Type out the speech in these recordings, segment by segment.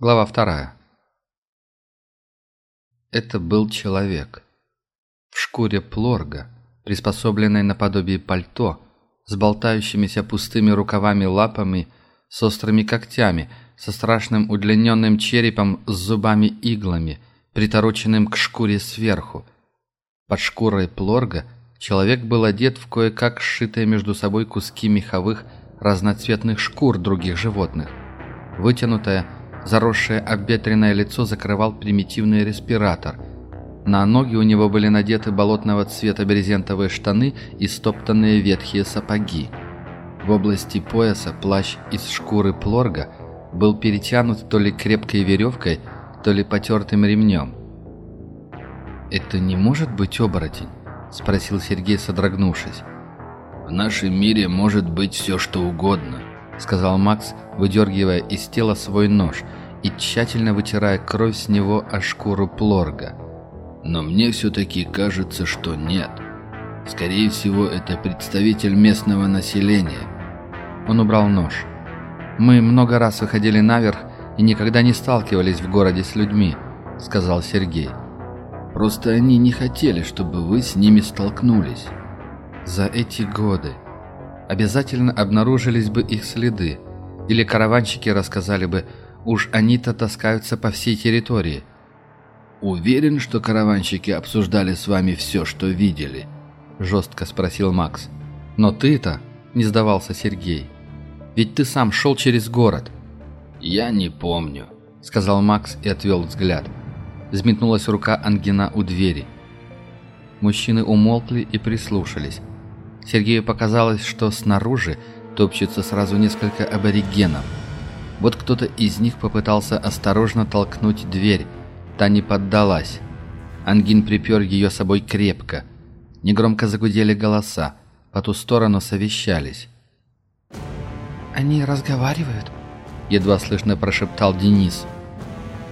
Глава вторая. Это был человек. В шкуре плорга, приспособленной наподобие пальто, с болтающимися пустыми рукавами лапами, с острыми когтями, со страшным удлиненным черепом с зубами-иглами, притороченным к шкуре сверху. Под шкурой плорга человек был одет в кое-как сшитые между собой куски меховых разноцветных шкур других животных. Вытянутая, Заросшее обветренное лицо закрывал примитивный респиратор. На ноги у него были надеты болотного цвета брезентовые штаны и стоптанные ветхие сапоги. В области пояса плащ из шкуры плорга был перетянут то ли крепкой веревкой, то ли потертым ремнем. «Это не может быть оборотень?» – спросил Сергей, содрогнувшись. «В нашем мире может быть все, что угодно», — сказал Макс, выдергивая из тела свой нож и тщательно вытирая кровь с него о шкуру плорга. «Но мне все-таки кажется, что нет. Скорее всего, это представитель местного населения». Он убрал нож. «Мы много раз выходили наверх и никогда не сталкивались в городе с людьми», — сказал Сергей. «Просто они не хотели, чтобы вы с ними столкнулись». «За эти годы обязательно обнаружились бы их следы, или караванщики рассказали бы, уж они-то таскаются по всей территории. «Уверен, что караванщики обсуждали с вами все, что видели?» – жестко спросил Макс. «Но ты-то...» – не сдавался Сергей. «Ведь ты сам шел через город». «Я не помню», – сказал Макс и отвел взгляд. Взметнулась рука Ангина у двери. Мужчины умолкли и прислушались. Сергею показалось, что снаружи топчется сразу несколько аборигенов. Вот кто-то из них попытался осторожно толкнуть дверь. Та не поддалась. Ангин припер ее собой крепко. Негромко загудели голоса. По ту сторону совещались. «Они разговаривают?» Едва слышно прошептал Денис.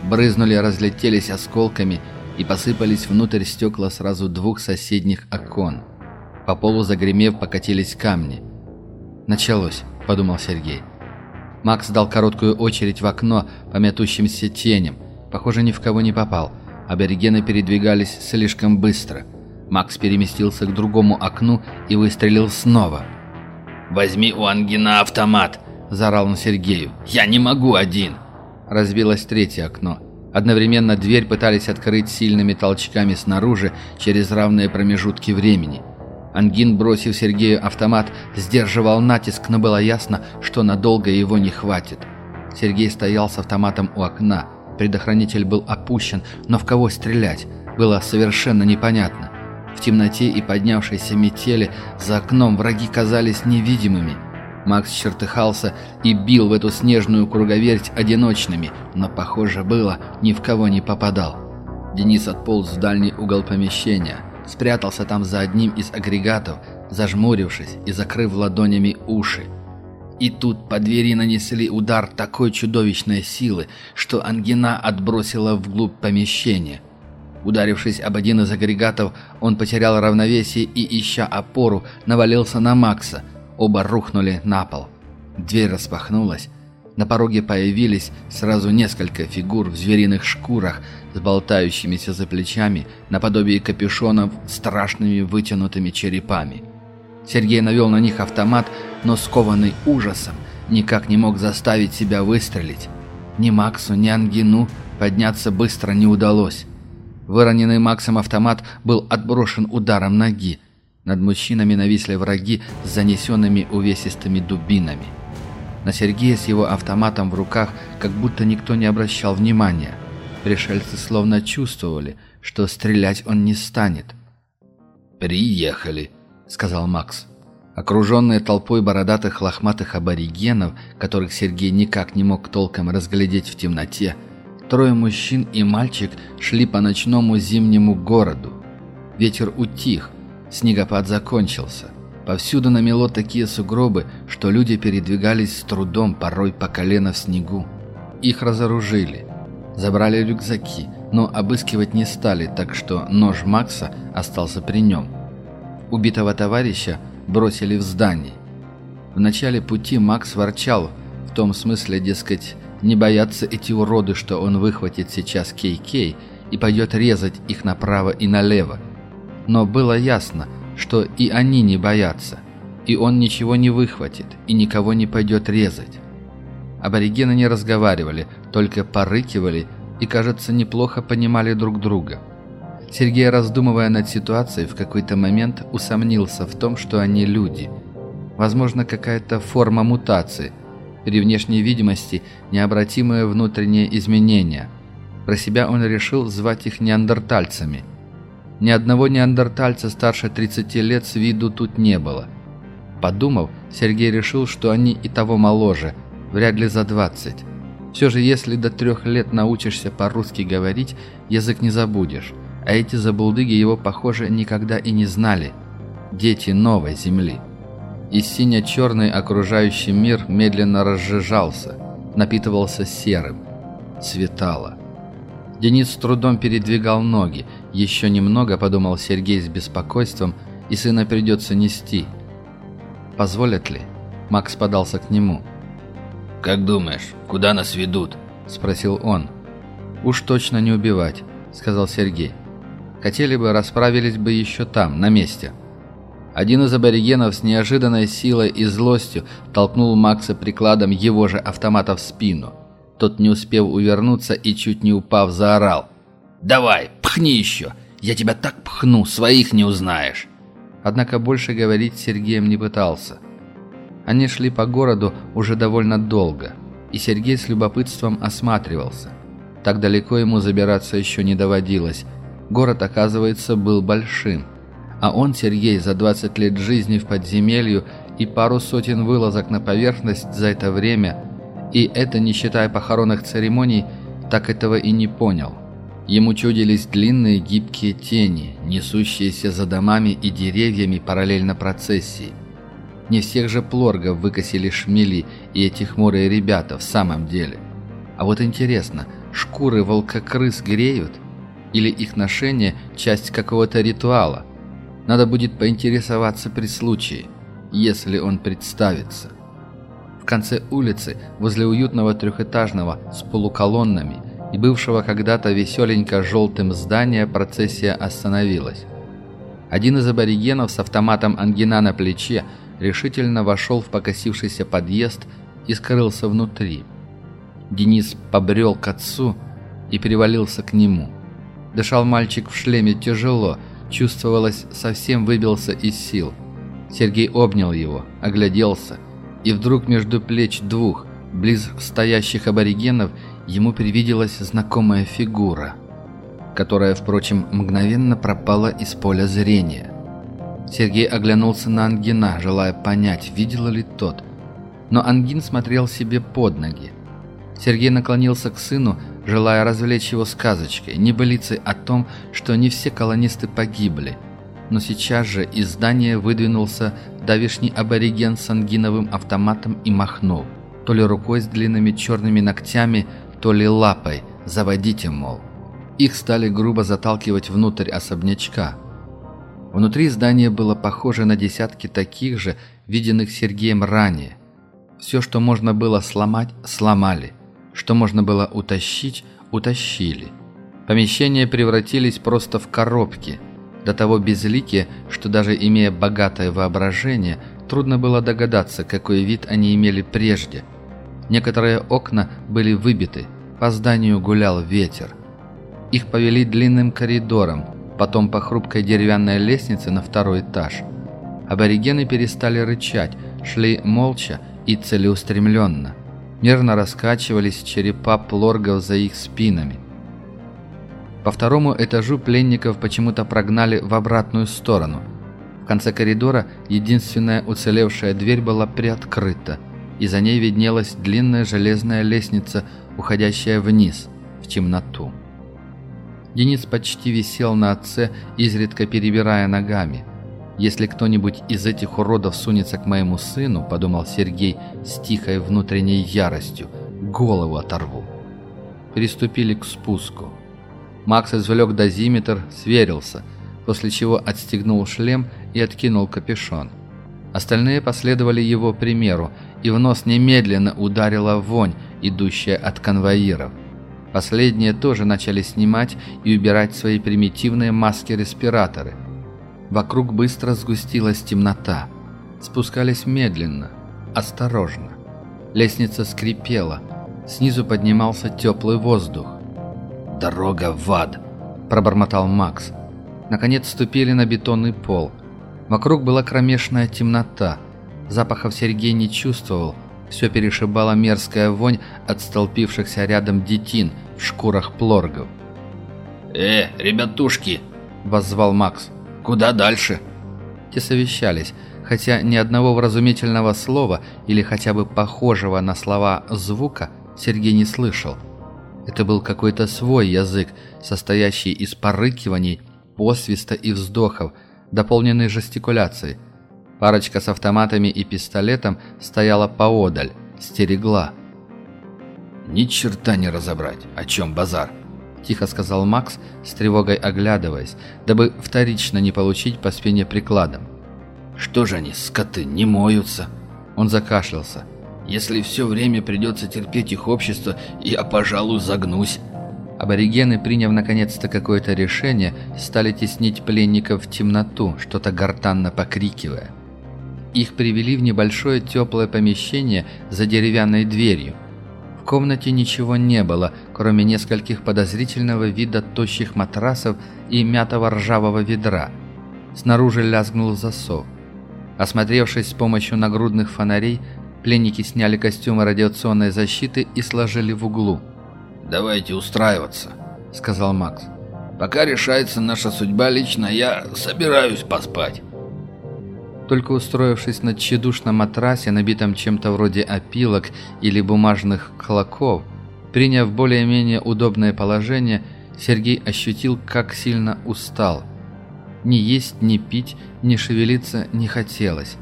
Брызнули, разлетелись осколками и посыпались внутрь стекла сразу двух соседних окон. По полу загремев покатились камни. «Началось», — подумал Сергей. Макс дал короткую очередь в окно по метущимся теням. Похоже, ни в кого не попал. Аборигены передвигались слишком быстро. Макс переместился к другому окну и выстрелил снова. «Возьми у Ангина автомат!» – заорал он Сергею. «Я не могу один!» Разбилось третье окно. Одновременно дверь пытались открыть сильными толчками снаружи через равные промежутки времени – Ангин, бросив Сергею автомат, сдерживал натиск, но было ясно, что надолго его не хватит. Сергей стоял с автоматом у окна. Предохранитель был опущен, но в кого стрелять, было совершенно непонятно. В темноте и поднявшейся метели за окном враги казались невидимыми. Макс чертыхался и бил в эту снежную круговерть одиночными, но, похоже было, ни в кого не попадал. Денис отполз в дальний угол помещения спрятался там за одним из агрегатов, зажмурившись и закрыв ладонями уши. И тут по двери нанесли удар такой чудовищной силы, что ангина отбросила вглубь помещения. Ударившись об один из агрегатов, он потерял равновесие и, ища опору, навалился на Макса. Оба рухнули на пол. Дверь распахнулась. На пороге появились сразу несколько фигур в звериных шкурах с болтающимися за плечами, наподобие капюшонов, страшными вытянутыми черепами. Сергей навел на них автомат, но скованный ужасом, никак не мог заставить себя выстрелить. Ни Максу, ни Ангину подняться быстро не удалось. Выроненный Максом автомат был отброшен ударом ноги. Над мужчинами нависли враги с занесенными увесистыми дубинами. На Сергея с его автоматом в руках как будто никто не обращал внимания – Пришельцы словно чувствовали, что стрелять он не станет. «Приехали», — сказал Макс. Окруженные толпой бородатых лохматых аборигенов, которых Сергей никак не мог толком разглядеть в темноте, трое мужчин и мальчик шли по ночному зимнему городу. Ветер утих, снегопад закончился. Повсюду намело такие сугробы, что люди передвигались с трудом, порой по колено в снегу. Их разоружили. Забрали рюкзаки, но обыскивать не стали, так что нож Макса остался при нем. Убитого товарища бросили в здание. В начале пути Макс ворчал, в том смысле, дескать, не боятся эти уроды, что он выхватит сейчас Кей-Кей и пойдет резать их направо и налево. Но было ясно, что и они не боятся, и он ничего не выхватит и никого не пойдет резать. Аборигены не разговаривали, только порыкивали и, кажется, неплохо понимали друг друга. Сергей, раздумывая над ситуацией, в какой-то момент усомнился в том, что они люди. Возможно, какая-то форма мутации. При внешней видимости необратимые внутренние изменения. Про себя он решил звать их неандертальцами. Ни одного неандертальца старше 30 лет с виду тут не было. Подумав, Сергей решил, что они и того моложе, вряд ли за 20. Все же, если до трех лет научишься по-русски говорить, язык не забудешь. А эти забулдыги его, похоже, никогда и не знали. Дети новой земли. И сине-черный окружающий мир медленно разжижался, напитывался серым. Светало. Денис с трудом передвигал ноги. Еще немного, подумал Сергей с беспокойством, и сына придется нести. Позволят ли? Макс подался к нему. «Как думаешь, куда нас ведут?» – спросил он. «Уж точно не убивать», – сказал Сергей. Хотели бы, расправились бы еще там, на месте. Один из аборигенов с неожиданной силой и злостью толкнул Макса прикладом его же автомата в спину. Тот, не успев увернуться и чуть не упав, заорал. «Давай, пхни еще! Я тебя так пхну, своих не узнаешь!» Однако больше говорить Сергеем не пытался. Они шли по городу уже довольно долго, и Сергей с любопытством осматривался. Так далеко ему забираться еще не доводилось, Город, оказывается, был большим. А он, Сергей, за 20 лет жизни в подземелью и пару сотен вылазок на поверхность за это время, и это не считая похоронных церемоний, так этого и не понял. Ему чудились длинные гибкие тени, несущиеся за домами и деревьями параллельно процессии. Не всех же плоргов выкосили шмели и эти хмурые ребята в самом деле. А вот интересно, шкуры волкокрыс греют – или их ношение – часть какого-то ритуала. Надо будет поинтересоваться при случае, если он представится. В конце улицы, возле уютного трехэтажного с полуколоннами бывшего когда-то веселенько желтым здания, процессия остановилась. Один из аборигенов с автоматом ангина на плече решительно вошел в покосившийся подъезд и скрылся внутри. Денис побрел к отцу и перевалился к нему. Дышал мальчик в шлеме тяжело, чувствовалось, совсем выбился из сил. Сергей обнял его, огляделся, и вдруг между плеч двух, близ стоящих аборигенов, ему привиделась знакомая фигура, которая, впрочем, мгновенно пропала из поля зрения. Сергей оглянулся на Ангина, желая понять, видел ли тот. Но Ангин смотрел себе под ноги. Сергей наклонился к сыну, желая развлечь его сказочкой, небылицей о том, что не все колонисты погибли. Но сейчас же из здания выдвинулся давишний абориген с ангиновым автоматом и махнул. То ли рукой с длинными черными ногтями, то ли лапой. Заводите, мол. Их стали грубо заталкивать внутрь особнячка. Внутри здания было похоже на десятки таких же, виденных Сергеем ранее. Все, что можно было сломать, сломали. Что можно было утащить, утащили. Помещения превратились просто в коробки, до того безликие, что даже имея богатое воображение, трудно было догадаться, какой вид они имели прежде. Некоторые окна были выбиты, по зданию гулял ветер. Их повели длинным коридором, потом по хрупкой деревянной лестнице на второй этаж. Аборигены перестали рычать, шли молча и целеустремленно – Мерно раскачивались черепа плоргов за их спинами. По второму этажу пленников почему-то прогнали в обратную сторону. В конце коридора единственная уцелевшая дверь была приоткрыта, и за ней виднелась длинная железная лестница, уходящая вниз, в темноту. Денис почти висел на отце, изредка перебирая ногами – «Если кто-нибудь из этих уродов сунется к моему сыну», — подумал Сергей с тихой внутренней яростью, — «голову оторву». Приступили к спуску. Макс извлек дозиметр, сверился, после чего отстегнул шлем и откинул капюшон. Остальные последовали его примеру, и в нос немедленно ударила вонь, идущая от конвоиров. Последние тоже начали снимать и убирать свои примитивные маски-респираторы. Вокруг быстро сгустилась темнота. Спускались медленно, осторожно. Лестница скрипела. Снизу поднимался теплый воздух. «Дорога в ад!» – пробормотал Макс. Наконец ступили на бетонный пол. Вокруг была кромешная темнота. Запахов Сергей не чувствовал. Все перешибала мерзкая вонь от столпившихся рядом детин в шкурах плоргов. «Э, ребятушки!» – воззвал Макс. «Куда дальше?» Те совещались, хотя ни одного вразумительного слова или хотя бы похожего на слова звука Сергей не слышал. Это был какой-то свой язык, состоящий из порыкиваний, посвиста и вздохов, дополненный жестикуляцией. Парочка с автоматами и пистолетом стояла поодаль, стерегла. «Ни черта не разобрать, о чем базар», – тихо сказал Макс, с тревогой оглядываясь, дабы вторично не получить по спине прикладом. «Что же они, скоты, не моются?» Он закашлялся. Если все время придется терпеть их общество, я, пожалуй, загнусь». Аборигены, приняв наконец-то какое-то решение, стали теснить пленников в темноту, что-то гортанно покрикивая. Их привели в небольшое теплое помещение за деревянной дверью. В комнате ничего не было, кроме нескольких подозрительного вида тощих матрасов и мятого ржавого ведра. Снаружи лязгнул засов. Осмотревшись с помощью нагрудных фонарей, Пленники сняли костюмы радиационной защиты и сложили в углу. «Давайте устраиваться», — сказал Макс. «Пока решается наша судьба лично, я собираюсь поспать». Только устроившись на тщедушном матрасе, набитом чем-то вроде опилок или бумажных клоков, приняв более-менее удобное положение, Сергей ощутил, как сильно устал. Ни есть, ни пить, ни шевелиться не хотелось.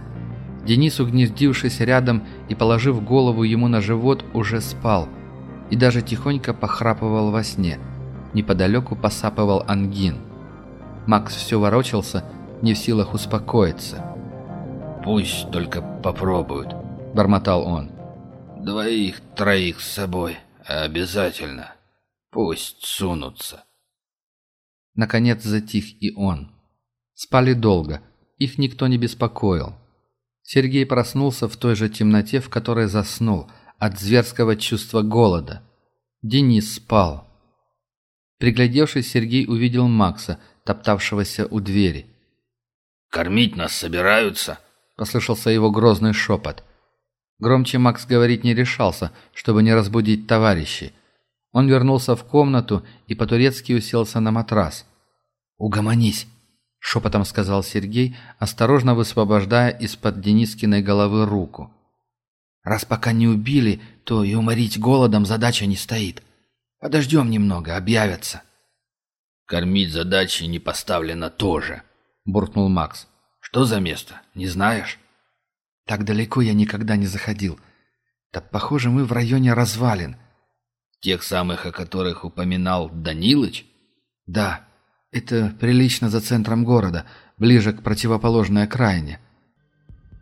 Денис, угнездившись рядом и положив голову ему на живот, уже спал. И даже тихонько похрапывал во сне. Неподалеку посапывал ангин. Макс все ворочался, не в силах успокоиться. «Пусть только попробуют», — бормотал он. «Двоих, троих с собой. Обязательно. Пусть сунутся». Наконец затих и он. Спали долго, их никто не беспокоил. Сергей проснулся в той же темноте, в которой заснул, от зверского чувства голода. Денис спал. Приглядевшись, Сергей увидел Макса, топтавшегося у двери. «Кормить нас собираются?» – послышался его грозный шепот. Громче Макс говорить не решался, чтобы не разбудить товарищей. Он вернулся в комнату и по-турецки уселся на матрас. «Угомонись!» шепотом сказал Сергей, осторожно высвобождая из-под Денискиной головы руку. «Раз пока не убили, то и уморить голодом задача не стоит. Подождем немного, объявятся». «Кормить задачи не поставлено тоже», — буркнул Макс. «Что за место, не знаешь?» «Так далеко я никогда не заходил. Так, похоже, мы в районе развалин». «Тех самых, о которых упоминал Данилыч?» «Да». Это прилично за центром города, ближе к противоположной окраине.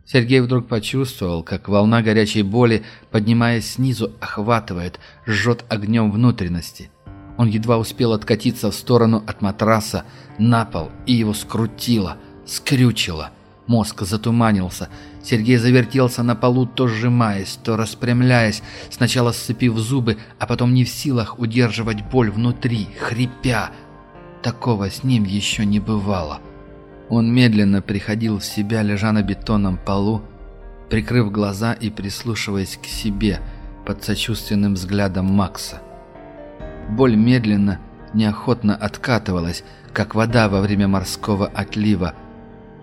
Сергей вдруг почувствовал, как волна горячей боли, поднимаясь снизу, охватывает, жжет огнем внутренности. Он едва успел откатиться в сторону от матраса, на пол, и его скрутило, скрючило. Мозг затуманился. Сергей завертелся на полу, то сжимаясь, то распрямляясь, сначала сцепив зубы, а потом не в силах удерживать боль внутри, хрипя, Такого с ним еще не бывало. Он медленно приходил в себя, лежа на бетонном полу, прикрыв глаза и прислушиваясь к себе под сочувственным взглядом Макса. Боль медленно, неохотно откатывалась, как вода во время морского отлива.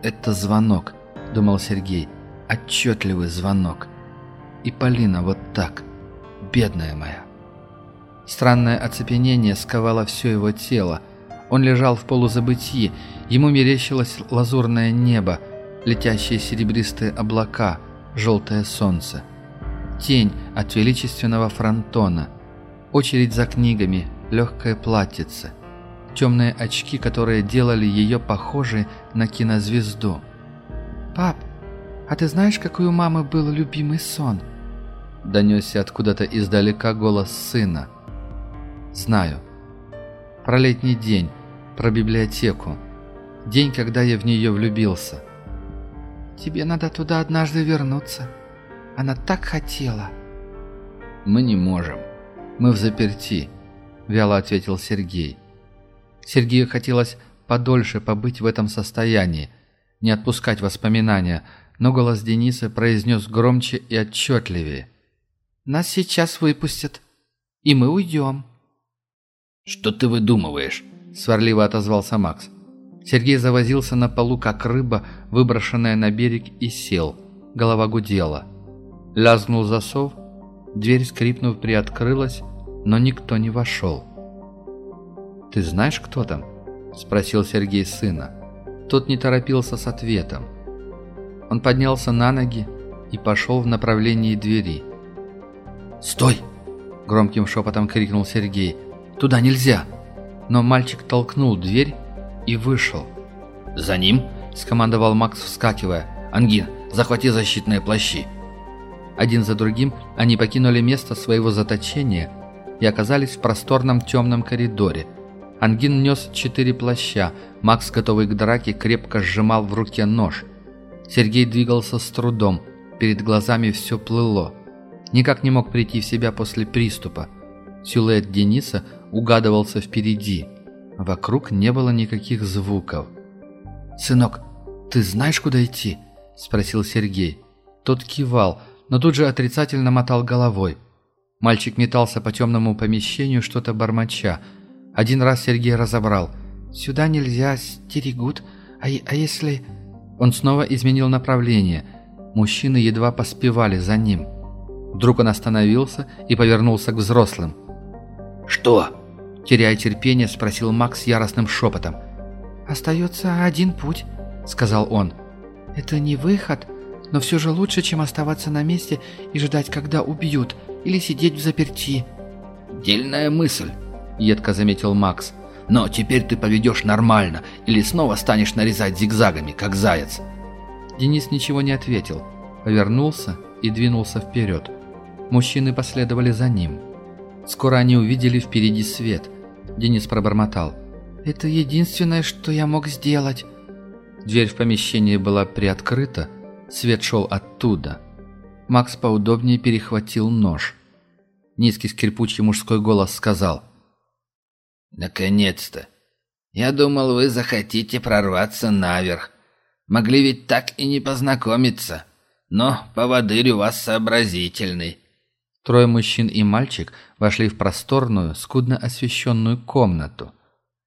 «Это звонок», — думал Сергей, — «отчетливый звонок». И Полина вот так, бедная моя. Странное оцепенение сковало все его тело, он лежал в полузабытии, ему мерещилось лазурное небо, летящие серебристые облака, желтое солнце. Тень от величественного фронтона, очередь за книгами, легкое платьице, темные очки, которые делали ее похожей на кинозвезду. «Пап, а ты знаешь, какой у мамы был любимый сон?» — донесся откуда-то издалека голос сына. «Знаю. Про летний день, про библиотеку. День, когда я в нее влюбился». «Тебе надо туда однажды вернуться. Она так хотела». «Мы не можем. Мы в заперти», — вяло ответил Сергей. Сергею хотелось подольше побыть в этом состоянии, не отпускать воспоминания, но голос Дениса произнес громче и отчетливее. «Нас сейчас выпустят, и мы уйдем». «Что ты выдумываешь?» – сварливо отозвался Макс. Сергей завозился на полу, как рыба, выброшенная на берег, и сел. Голова гудела. Лязнул засов, дверь, скрипнув, приоткрылась, но никто не вошел. «Ты знаешь, кто там?» – спросил Сергей сына. Тот не торопился с ответом. Он поднялся на ноги и пошел в направлении двери. «Стой!» – громким шепотом крикнул Сергей. «Туда нельзя!» Но мальчик толкнул дверь и вышел. «За ним?» – скомандовал Макс, вскакивая. «Ангин, захвати защитные плащи!» Один за другим они покинули место своего заточения и оказались в просторном темном коридоре – Ангин нес четыре плаща. Макс, готовый к драке, крепко сжимал в руке нож. Сергей двигался с трудом. Перед глазами все плыло. Никак не мог прийти в себя после приступа. Силуэт Дениса угадывался впереди. Вокруг не было никаких звуков. «Сынок, ты знаешь, куда идти?» – спросил Сергей. Тот кивал, но тут же отрицательно мотал головой. Мальчик метался по темному помещению, что-то бормоча – один раз Сергей разобрал. «Сюда нельзя, стерегут. А, а если...» Он снова изменил направление. Мужчины едва поспевали за ним. Вдруг он остановился и повернулся к взрослым. «Что?» Теряя терпение, спросил Макс яростным шепотом. «Остается один путь», — сказал он. «Это не выход, но все же лучше, чем оставаться на месте и ждать, когда убьют, или сидеть в заперти». «Дельная мысль», едко заметил Макс. «Но теперь ты поведешь нормально, или снова станешь нарезать зигзагами, как заяц». Денис ничего не ответил, повернулся и двинулся вперед. Мужчины последовали за ним. Скоро они увидели впереди свет. Денис пробормотал. «Это единственное, что я мог сделать». Дверь в помещение была приоткрыта, свет шел оттуда. Макс поудобнее перехватил нож. Низкий скрипучий мужской голос сказал «Наконец-то! Я думал, вы захотите прорваться наверх. Могли ведь так и не познакомиться. Но поводырь у вас сообразительный». Трое мужчин и мальчик вошли в просторную, скудно освещенную комнату.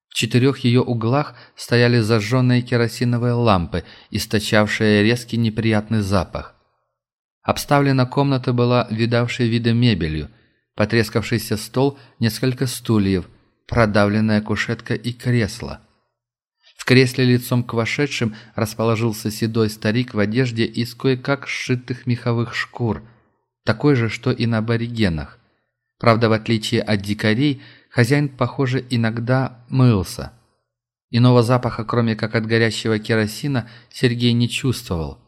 В четырех ее углах стояли зажженные керосиновые лампы, источавшие резкий неприятный запах. Обставлена комната была видавшей виды мебелью, потрескавшийся стол, несколько стульев, продавленная кушетка и кресло. В кресле лицом к вошедшим расположился седой старик в одежде из кое-как сшитых меховых шкур, такой же, что и на аборигенах. Правда, в отличие от дикарей, хозяин, похоже, иногда мылся. Иного запаха, кроме как от горящего керосина, Сергей не чувствовал.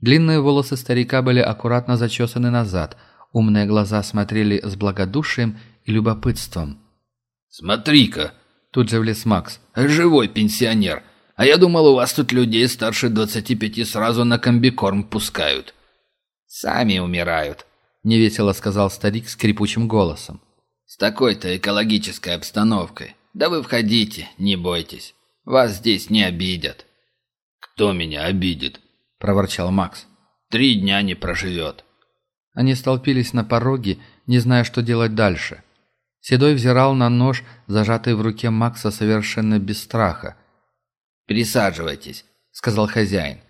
Длинные волосы старика были аккуратно зачесаны назад, умные глаза смотрели с благодушием и любопытством – «Смотри-ка!» – тут же влез Макс. «Живой пенсионер! А я думал, у вас тут людей старше двадцати пяти сразу на комбикорм пускают». «Сами умирают», – невесело сказал старик скрипучим голосом. «С такой-то экологической обстановкой. Да вы входите, не бойтесь. Вас здесь не обидят». «Кто меня обидит?» – проворчал Макс. «Три дня не проживет». Они столпились на пороге, не зная, что делать дальше – Седой взирал на нож, зажатый в руке Макса совершенно без страха. «Присаживайтесь», — сказал хозяин.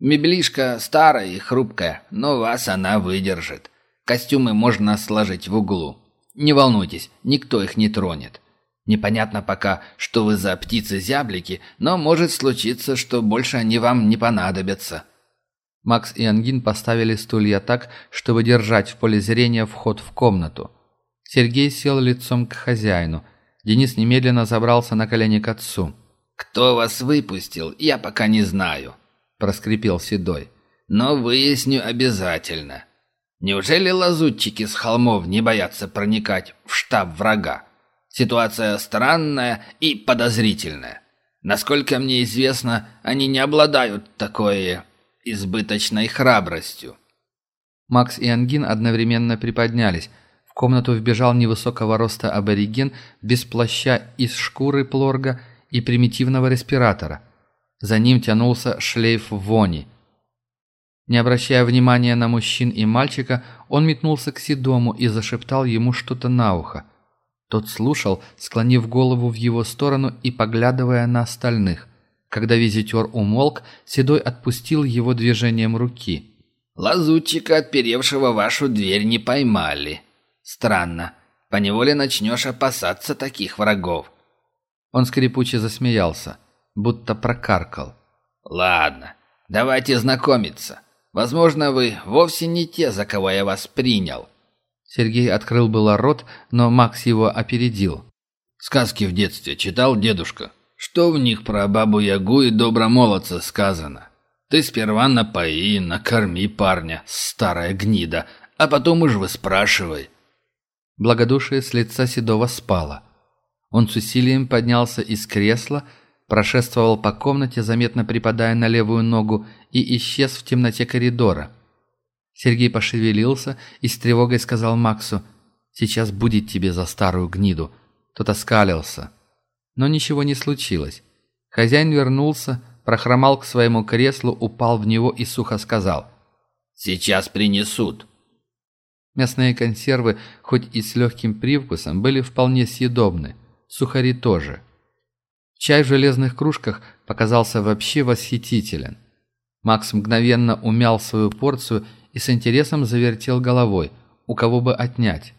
«Меблишка старая и хрупкая, но вас она выдержит. Костюмы можно сложить в углу. Не волнуйтесь, никто их не тронет. Непонятно пока, что вы за птицы-зяблики, но может случиться, что больше они вам не понадобятся». Макс и Ангин поставили стулья так, чтобы держать в поле зрения вход в комнату. Сергей сел лицом к хозяину. Денис немедленно забрался на колени к отцу. «Кто вас выпустил, я пока не знаю», – проскрипел Седой. «Но выясню обязательно. Неужели лазутчики с холмов не боятся проникать в штаб врага? Ситуация странная и подозрительная. Насколько мне известно, они не обладают такой избыточной храбростью. Макс и Ангин одновременно приподнялись. В комнату вбежал невысокого роста абориген без плаща из шкуры плорга и примитивного респиратора. За ним тянулся шлейф вони. Не обращая внимания на мужчин и мальчика, он метнулся к Седому и зашептал ему что-то на ухо. Тот слушал, склонив голову в его сторону и поглядывая на остальных. Когда визитер умолк, Седой отпустил его движением руки. «Лазутчика, отперевшего вашу дверь, не поймали. Странно. Поневоле начнешь опасаться таких врагов». Он скрипуче засмеялся, будто прокаркал. «Ладно, давайте знакомиться. Возможно, вы вовсе не те, за кого я вас принял». Сергей открыл было рот, но Макс его опередил. «Сказки в детстве читал дедушка. Что в них про бабу-ягу и добромолодца сказано? Ты сперва напои, накорми парня, старая гнида, а потом уж вы спрашивай». Благодушие с лица Седова спало. Он с усилием поднялся из кресла, прошествовал по комнате, заметно припадая на левую ногу, и исчез в темноте коридора. Сергей пошевелился и с тревогой сказал Максу, «Сейчас будет тебе за старую гниду». Тот оскалился. Но ничего не случилось. Хозяин вернулся, прохромал к своему креслу, упал в него и сухо сказал, «Сейчас принесут». Мясные консервы, хоть и с легким привкусом, были вполне съедобны. Сухари тоже. Чай в железных кружках показался вообще восхитителен. Макс мгновенно умял свою порцию и с интересом завертел головой, у кого бы отнять.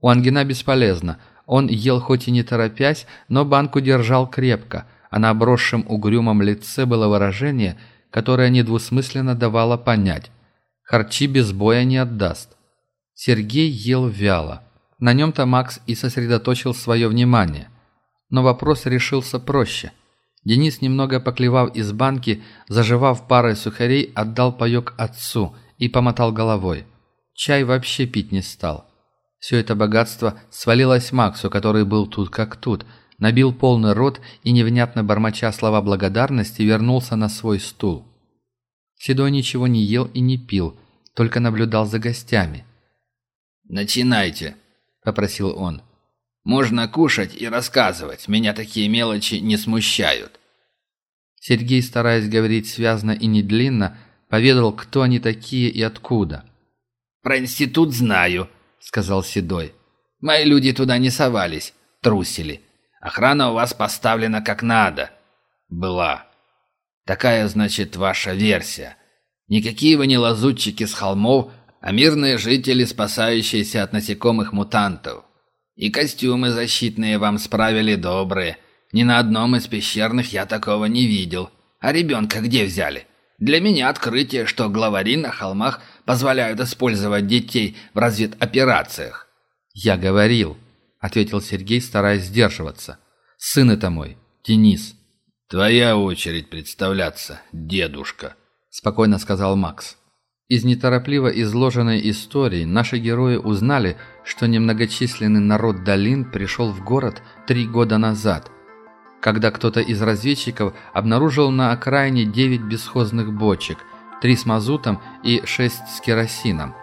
У Ангина бесполезно, он ел хоть и не торопясь, но банку держал крепко, а на обросшем угрюмом лице было выражение, которое недвусмысленно давало понять. Харчи без боя не отдаст. Сергей ел вяло. На нем-то Макс и сосредоточил свое внимание. Но вопрос решился проще. Денис, немного поклевав из банки, заживав парой сухарей, отдал паек отцу – и помотал головой. Чай вообще пить не стал. Все это богатство свалилось Максу, который был тут как тут, набил полный рот и, невнятно бормоча слова благодарности, вернулся на свой стул. Седой ничего не ел и не пил, только наблюдал за гостями. «Начинайте», — попросил он. «Можно кушать и рассказывать, меня такие мелочи не смущают». Сергей, стараясь говорить связно и недлинно, поведал, кто они такие и откуда. «Про институт знаю», — сказал Седой. «Мои люди туда не совались, трусили. Охрана у вас поставлена как надо». «Была. Такая, значит, ваша версия. Никакие вы не лазутчики с холмов, а мирные жители, спасающиеся от насекомых мутантов. И костюмы защитные вам справили добрые. Ни на одном из пещерных я такого не видел. А ребенка где взяли?» Для меня открытие, что главари на холмах позволяют использовать детей в разведоперациях. «Я говорил», — ответил Сергей, стараясь сдерживаться. «Сын это мой, Денис». «Твоя очередь представляться, дедушка», — спокойно сказал Макс. Из неторопливо изложенной истории наши герои узнали, что немногочисленный народ Долин пришел в город три года назад, когда кто-то из разведчиков обнаружил на окраине 9 бесхозных бочек, 3 с мазутом и 6 с керосином.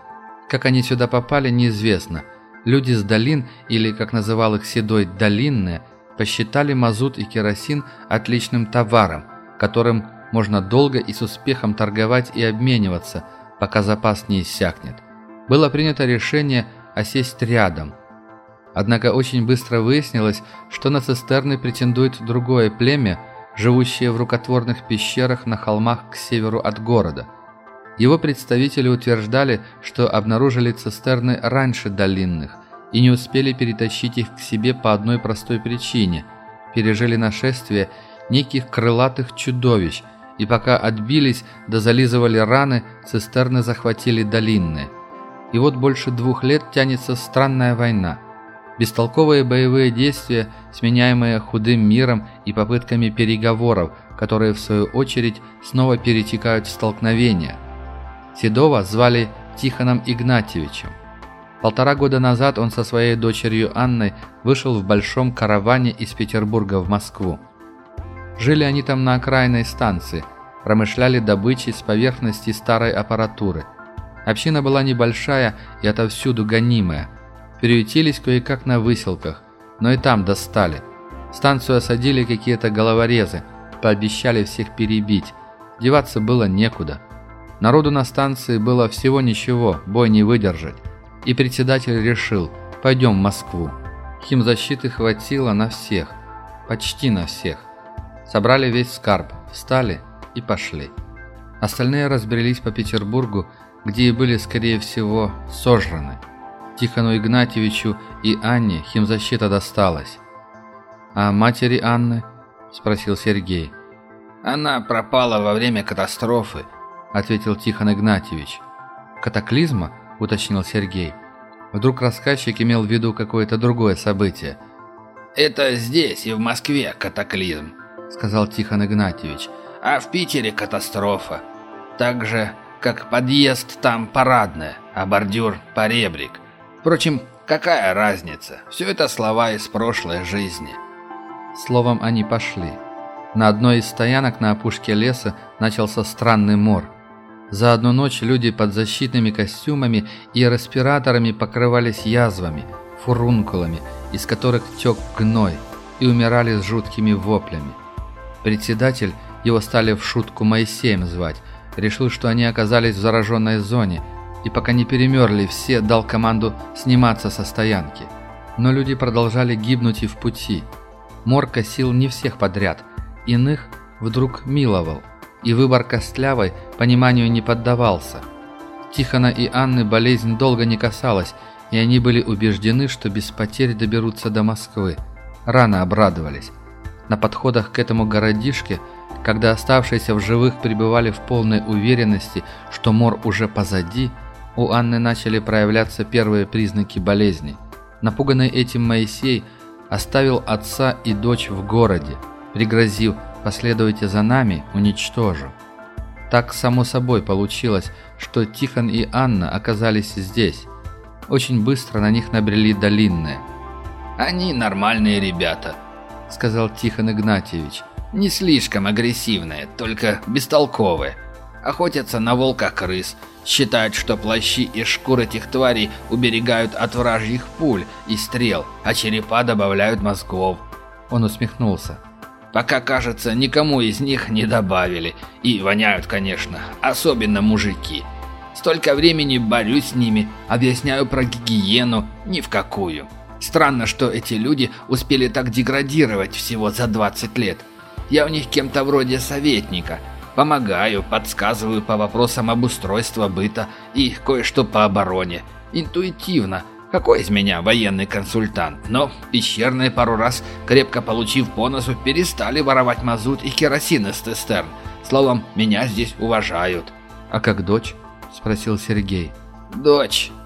Как они сюда попали, неизвестно. Люди с долин, или, как называл их Седой, долинные, посчитали мазут и керосин отличным товаром, которым можно долго и с успехом торговать и обмениваться, пока запас не иссякнет. Было принято решение осесть рядом – Однако очень быстро выяснилось, что на цистерны претендует другое племя, живущее в рукотворных пещерах на холмах к северу от города. Его представители утверждали, что обнаружили цистерны раньше долинных и не успели перетащить их к себе по одной простой причине – пережили нашествие неких крылатых чудовищ, и пока отбились да зализывали раны, цистерны захватили долинные. И вот больше двух лет тянется странная война – Бестолковые боевые действия, сменяемые худым миром и попытками переговоров, которые в свою очередь снова перетекают в столкновения. Седова звали Тихоном Игнатьевичем. Полтора года назад он со своей дочерью Анной вышел в большом караване из Петербурга в Москву. Жили они там на окраинной станции, промышляли добычей с поверхности старой аппаратуры. Община была небольшая и отовсюду гонимая. Переютились кое-как на выселках, но и там достали. Станцию осадили какие-то головорезы, пообещали всех перебить. Деваться было некуда. Народу на станции было всего ничего, бой не выдержать и председатель решил, пойдем в Москву. Химзащиты хватило на всех, почти на всех. Собрали весь скарб, встали и пошли. Остальные разбрелись по Петербургу, где и были, скорее всего, сожраны. Тихону Игнатьевичу и Анне химзащита досталась. «А матери Анны?» – спросил Сергей. «Она пропала во время катастрофы», – ответил Тихон Игнатьевич. «Катаклизма?» уточнил Сергей. Вдруг рассказчик имел в виду какое-то другое событие. «Это здесь и в Москве катаклизм», — сказал Тихон Игнатьевич. «А в Питере катастрофа. Так же, как подъезд там парадная, а бордюр — поребрик. Впрочем, какая разница? Все это слова из прошлой жизни». Словом, они пошли. На одной из стоянок на опушке леса начался странный мор — за одну ночь люди под защитными костюмами и респираторами покрывались язвами, фурункулами, из которых тек гной, и умирали с жуткими воплями. Председатель, его стали в шутку Моисеем звать, решил, что они оказались в зараженной зоне, и пока не перемерли все, дал команду сниматься со стоянки. Но люди продолжали гибнуть и в пути. Мор косил не всех подряд, иных вдруг миловал и выбор Костлявой пониманию не поддавался. Тихона и Анны болезнь долго не касалась, и они были убеждены, что без потерь доберутся до Москвы. Рано обрадовались. На подходах к этому городишке, когда оставшиеся в живых пребывали в полной уверенности, что мор уже позади, у Анны начали проявляться первые признаки болезни. Напуганный этим Моисей оставил отца и дочь в городе, пригрозив Последуйте за нами, уничтожу». Так само собой получилось, что Тихон и Анна оказались здесь. Очень быстро на них набрели долинные. «Они нормальные ребята», — сказал Тихон Игнатьевич. «Не слишком агрессивные, только бестолковые. Охотятся на волка-крыс, считают, что плащи и шкуры этих тварей уберегают от вражьих пуль и стрел, а черепа добавляют мозгов». Он усмехнулся. Пока, кажется, никому из них не добавили. И воняют, конечно, особенно мужики. Столько времени борюсь с ними, объясняю про гигиену, ни в какую. Странно, что эти люди успели так деградировать всего за 20 лет. Я у них кем-то вроде советника. Помогаю, подсказываю по вопросам обустройства быта и кое-что по обороне. Интуитивно, какой из меня военный консультант? Но пещерные пару раз, крепко получив по носу, перестали воровать мазут и керосин из цистерн. Словом, меня здесь уважают. «А как дочь?» – спросил Сергей. «Дочь?» –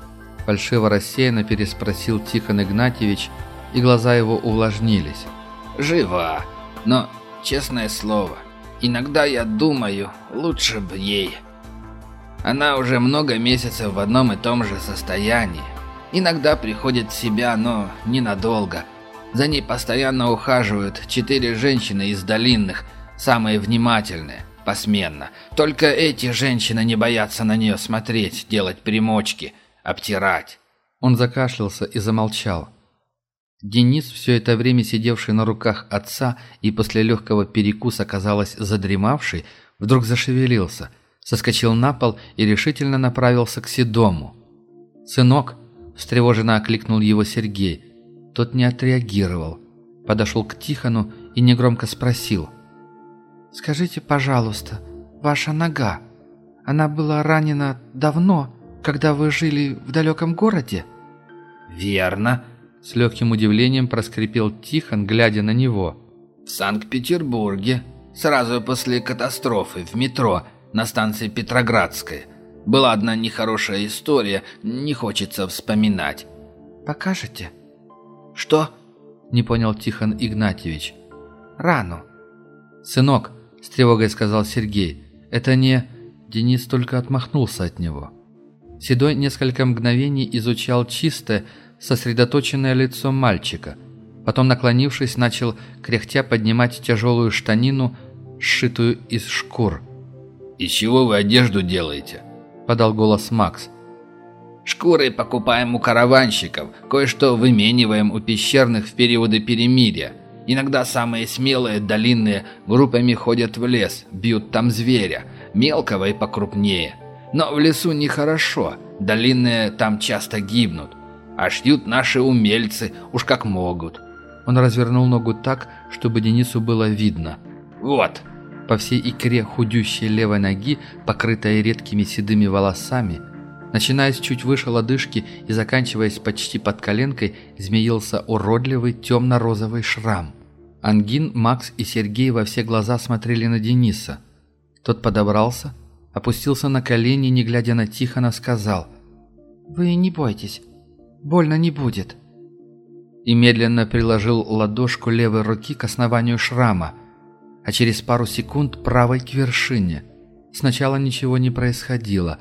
фальшиво рассеянно переспросил Тихон Игнатьевич, и глаза его увлажнились. «Жива, но, честное слово, иногда я думаю, лучше бы ей. Она уже много месяцев в одном и том же состоянии, Иногда приходит в себя, но ненадолго. За ней постоянно ухаживают четыре женщины из долинных, самые внимательные, посменно. Только эти женщины не боятся на нее смотреть, делать примочки, обтирать. Он закашлялся и замолчал. Денис, все это время сидевший на руках отца и после легкого перекуса, казалось, задремавший, вдруг зашевелился, соскочил на пол и решительно направился к Седому. «Сынок», Встревоженно окликнул его Сергей. Тот не отреагировал. Подошел к Тихону и негромко спросил. «Скажите, пожалуйста, ваша нога, она была ранена давно, когда вы жили в далеком городе?» «Верно», — с легким удивлением проскрипел Тихон, глядя на него. «В Санкт-Петербурге, сразу после катастрофы в метро на станции Петроградская. Была одна нехорошая история, не хочется вспоминать. Покажете? Что? Не понял Тихон Игнатьевич. Рану. Сынок, с тревогой сказал Сергей. Это не... Денис только отмахнулся от него. Седой несколько мгновений изучал чистое, сосредоточенное лицо мальчика. Потом, наклонившись, начал кряхтя поднимать тяжелую штанину, сшитую из шкур. «Из чего вы одежду делаете?» – подал голос Макс. «Шкуры покупаем у караванщиков, кое-что вымениваем у пещерных в периоды перемирия. Иногда самые смелые, долинные группами ходят в лес, бьют там зверя, мелкого и покрупнее. Но в лесу нехорошо, долинные там часто гибнут. А шьют наши умельцы, уж как могут». Он развернул ногу так, чтобы Денису было видно. «Вот, по всей икре худющей левой ноги, покрытой редкими седыми волосами, начиная с чуть выше лодыжки и заканчиваясь почти под коленкой, змеился уродливый темно-розовый шрам. Ангин, Макс и Сергей во все глаза смотрели на Дениса. Тот подобрался, опустился на колени, не глядя на Тихона, сказал «Вы не бойтесь, больно не будет» и медленно приложил ладошку левой руки к основанию шрама – а через пару секунд правой к вершине. Сначала ничего не происходило.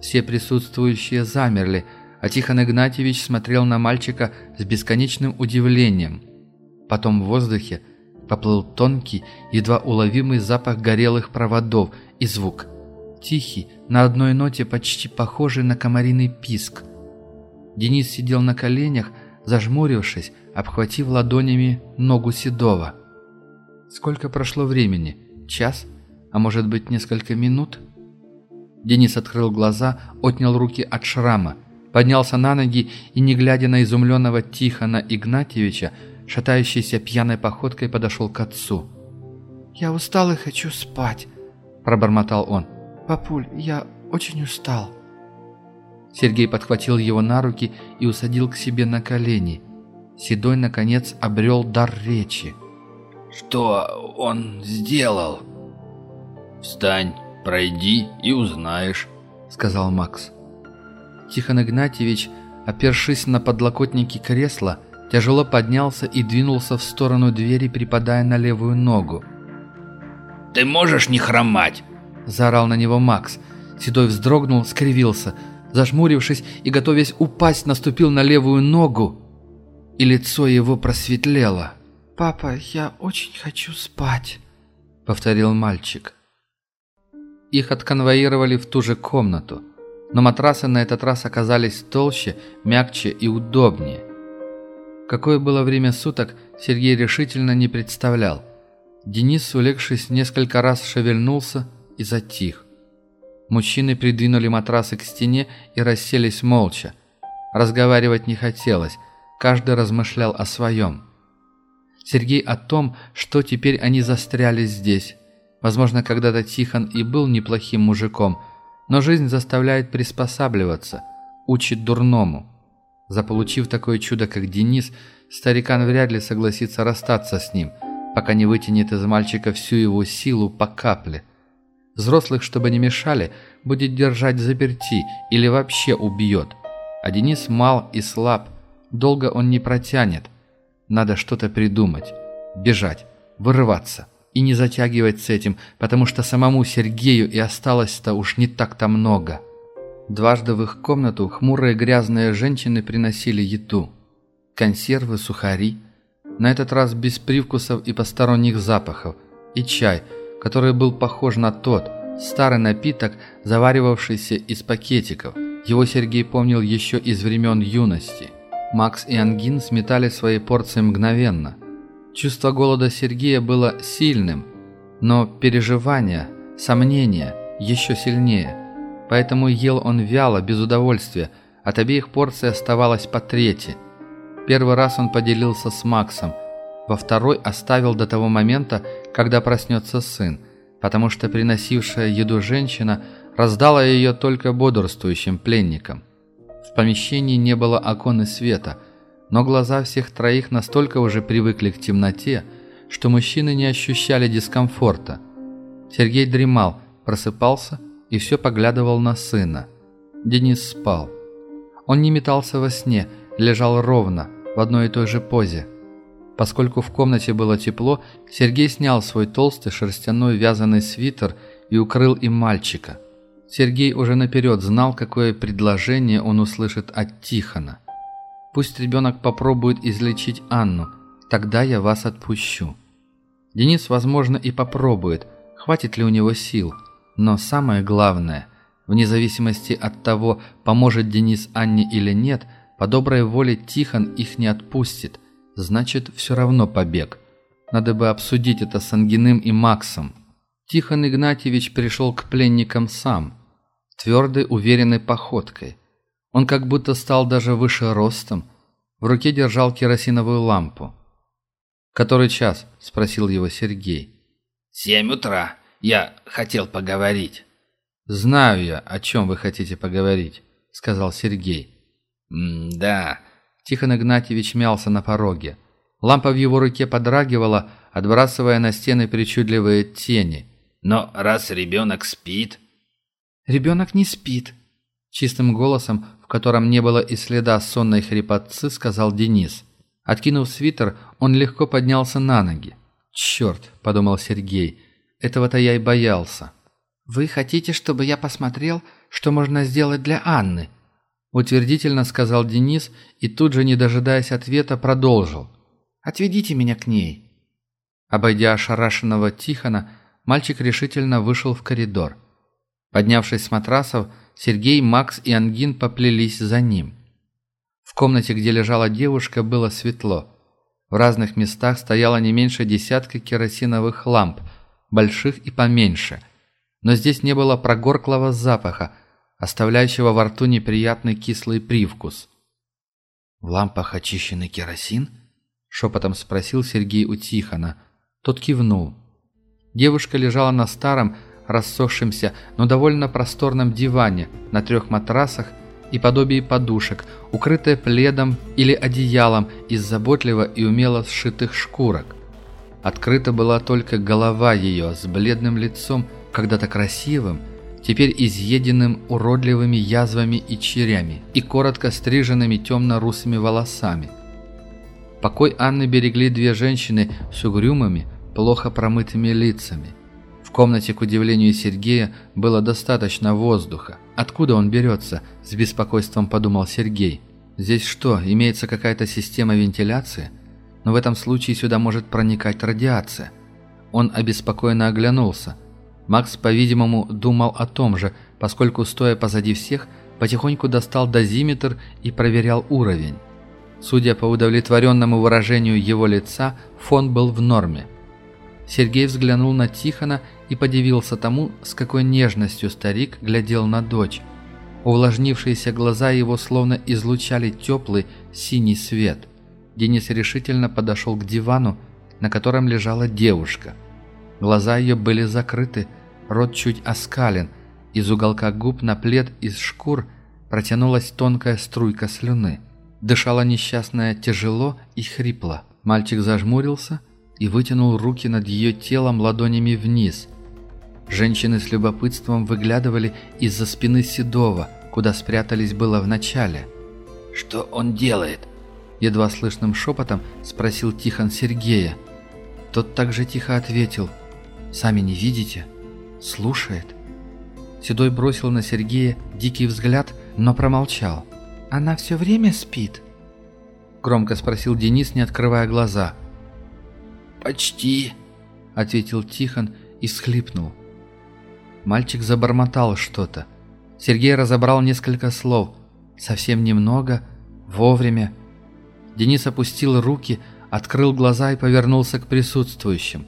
Все присутствующие замерли, а Тихон Игнатьевич смотрел на мальчика с бесконечным удивлением. Потом в воздухе поплыл тонкий, едва уловимый запах горелых проводов и звук. Тихий, на одной ноте почти похожий на комариный писк. Денис сидел на коленях, зажмурившись, обхватив ладонями ногу Седова. Сколько прошло времени? Час? А может быть, несколько минут? Денис открыл глаза, отнял руки от шрама, поднялся на ноги и, не глядя на изумленного Тихона Игнатьевича, шатающейся пьяной походкой подошел к отцу. «Я устал и хочу спать», – пробормотал он. «Папуль, я очень устал». Сергей подхватил его на руки и усадил к себе на колени. Седой, наконец, обрел дар речи. Что он сделал?» «Встань, пройди и узнаешь», — сказал Макс. Тихон Игнатьевич, опершись на подлокотники кресла, тяжело поднялся и двинулся в сторону двери, припадая на левую ногу. «Ты можешь не хромать?» – заорал на него Макс. Седой вздрогнул, скривился. Зажмурившись и готовясь упасть, наступил на левую ногу, и лицо его просветлело. «Папа, я очень хочу спать», — повторил мальчик. Их отконвоировали в ту же комнату, но матрасы на этот раз оказались толще, мягче и удобнее. Какое было время суток, Сергей решительно не представлял. Денис, улегшись, несколько раз шевельнулся и затих. Мужчины придвинули матрасы к стене и расселись молча. Разговаривать не хотелось, каждый размышлял о своем. Сергей о том, что теперь они застряли здесь. Возможно, когда-то Тихон и был неплохим мужиком, но жизнь заставляет приспосабливаться, учит дурному. Заполучив такое чудо, как Денис, старикан вряд ли согласится расстаться с ним, пока не вытянет из мальчика всю его силу по капле. Взрослых, чтобы не мешали, будет держать заперти или вообще убьет. А Денис мал и слаб, долго он не протянет, надо что-то придумать, бежать, вырываться и не затягивать с этим, потому что самому Сергею и осталось-то уж не так-то много. Дважды в их комнату хмурые грязные женщины приносили еду. Консервы, сухари. На этот раз без привкусов и посторонних запахов. И чай, который был похож на тот, старый напиток, заваривавшийся из пакетиков. Его Сергей помнил еще из времен юности – Макс и Ангин сметали свои порции мгновенно. Чувство голода Сергея было сильным, но переживания, сомнения еще сильнее. Поэтому ел он вяло, без удовольствия, от обеих порций оставалось по трети. Первый раз он поделился с Максом, во второй оставил до того момента, когда проснется сын, потому что приносившая еду женщина раздала ее только бодрствующим пленникам. В помещении не было окон и света, но глаза всех троих настолько уже привыкли к темноте, что мужчины не ощущали дискомфорта. Сергей дремал, просыпался и все поглядывал на сына. Денис спал. Он не метался во сне, лежал ровно, в одной и той же позе. Поскольку в комнате было тепло, Сергей снял свой толстый шерстяной вязаный свитер и укрыл им мальчика. Сергей уже наперед знал, какое предложение он услышит от Тихона. «Пусть ребенок попробует излечить Анну, тогда я вас отпущу». Денис, возможно, и попробует, хватит ли у него сил. Но самое главное, вне зависимости от того, поможет Денис Анне или нет, по доброй воле Тихон их не отпустит. Значит, все равно побег. Надо бы обсудить это с Ангиным и Максом. Тихон Игнатьевич пришел к пленникам сам – твердой, уверенной походкой. Он как будто стал даже выше ростом. В руке держал керосиновую лампу. «Который час?» – спросил его Сергей. «Семь утра. Я хотел поговорить». «Знаю я, о чем вы хотите поговорить», – сказал Сергей. «Да». Тихон Игнатьевич мялся на пороге. Лампа в его руке подрагивала, отбрасывая на стены причудливые тени. «Но раз ребенок спит...» «Ребенок не спит», — чистым голосом, в котором не было и следа сонной хрипотцы, сказал Денис. Откинув свитер, он легко поднялся на ноги. «Черт», — подумал Сергей, — «этого-то я и боялся». «Вы хотите, чтобы я посмотрел, что можно сделать для Анны?» Утвердительно сказал Денис и тут же, не дожидаясь ответа, продолжил. «Отведите меня к ней». Обойдя ошарашенного Тихона, мальчик решительно вышел в коридор. Поднявшись с матрасов, Сергей, Макс и Ангин поплелись за ним. В комнате, где лежала девушка, было светло. В разных местах стояло не меньше десятка керосиновых ламп, больших и поменьше. Но здесь не было прогорклого запаха, оставляющего во рту неприятный кислый привкус. «В лампах очищенный керосин?» — шепотом спросил Сергей у Тихона. Тот кивнул. Девушка лежала на старом, рассохшемся, но довольно просторном диване на трех матрасах и подобии подушек, укрытая пледом или одеялом из заботливо и умело сшитых шкурок. Открыта была только голова ее с бледным лицом, когда-то красивым, теперь изъеденным уродливыми язвами и черями и коротко стриженными темно-русыми волосами. Покой Анны берегли две женщины с угрюмыми, плохо промытыми лицами – в комнате, к удивлению Сергея, было достаточно воздуха. Откуда он берется? С беспокойством подумал Сергей. Здесь что, имеется какая-то система вентиляции? Но в этом случае сюда может проникать радиация. Он обеспокоенно оглянулся. Макс, по-видимому, думал о том же, поскольку, стоя позади всех, потихоньку достал дозиметр и проверял уровень. Судя по удовлетворенному выражению его лица, фон был в норме. Сергей взглянул на Тихона и подивился тому, с какой нежностью старик глядел на дочь. Увлажнившиеся глаза его словно излучали теплый синий свет. Денис решительно подошел к дивану, на котором лежала девушка. Глаза ее были закрыты, рот чуть оскален, из уголка губ на плед из шкур протянулась тонкая струйка слюны. Дышала несчастная тяжело и хрипло. Мальчик зажмурился и вытянул руки над ее телом ладонями вниз, Женщины с любопытством выглядывали из-за спины Седова, куда спрятались было в начале. «Что он делает?» Едва слышным шепотом спросил Тихон Сергея. Тот также тихо ответил. «Сами не видите? Слушает». Седой бросил на Сергея дикий взгляд, но промолчал. «Она все время спит?» Громко спросил Денис, не открывая глаза. «Почти», — ответил Тихон и схлипнул. Мальчик забормотал что-то. Сергей разобрал несколько слов. Совсем немного, вовремя. Денис опустил руки, открыл глаза и повернулся к присутствующим.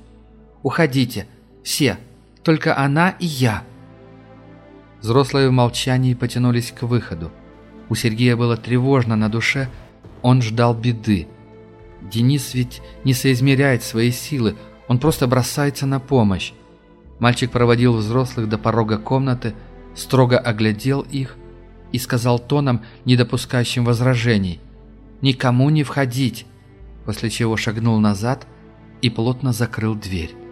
«Уходите! Все! Только она и я!» Взрослые в молчании потянулись к выходу. У Сергея было тревожно на душе, он ждал беды. Денис ведь не соизмеряет свои силы, он просто бросается на помощь. Мальчик проводил взрослых до порога комнаты, строго оглядел их и сказал тоном, не допускающим возражений, «Никому не входить!» после чего шагнул назад и плотно закрыл дверь.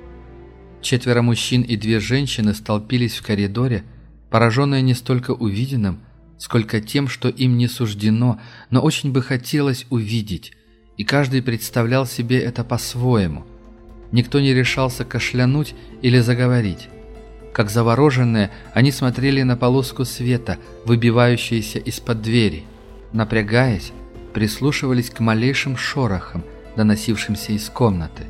Четверо мужчин и две женщины столпились в коридоре, пораженные не столько увиденным, сколько тем, что им не суждено, но очень бы хотелось увидеть, и каждый представлял себе это по-своему – Никто не решался кашлянуть или заговорить. Как завороженные, они смотрели на полоску света, выбивающуюся из-под двери. Напрягаясь, прислушивались к малейшим шорохам, доносившимся из комнаты.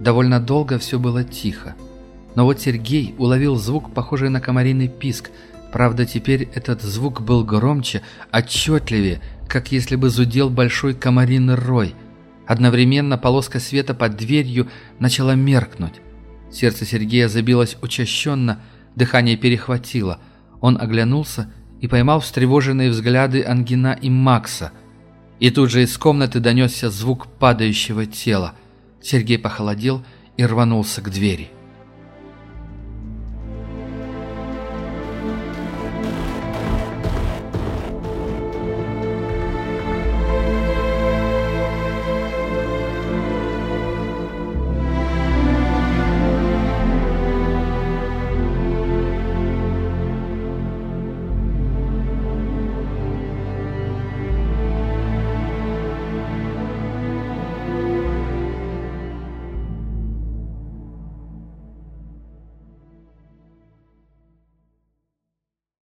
Довольно долго все было тихо. Но вот Сергей уловил звук, похожий на комариный писк. Правда, теперь этот звук был громче, отчетливее, как если бы зудел большой комариный рой. Одновременно полоска света под дверью начала меркнуть. Сердце Сергея забилось учащенно, дыхание перехватило. Он оглянулся и поймал встревоженные взгляды Ангина и Макса. И тут же из комнаты донесся звук падающего тела. Сергей похолодел и рванулся к двери.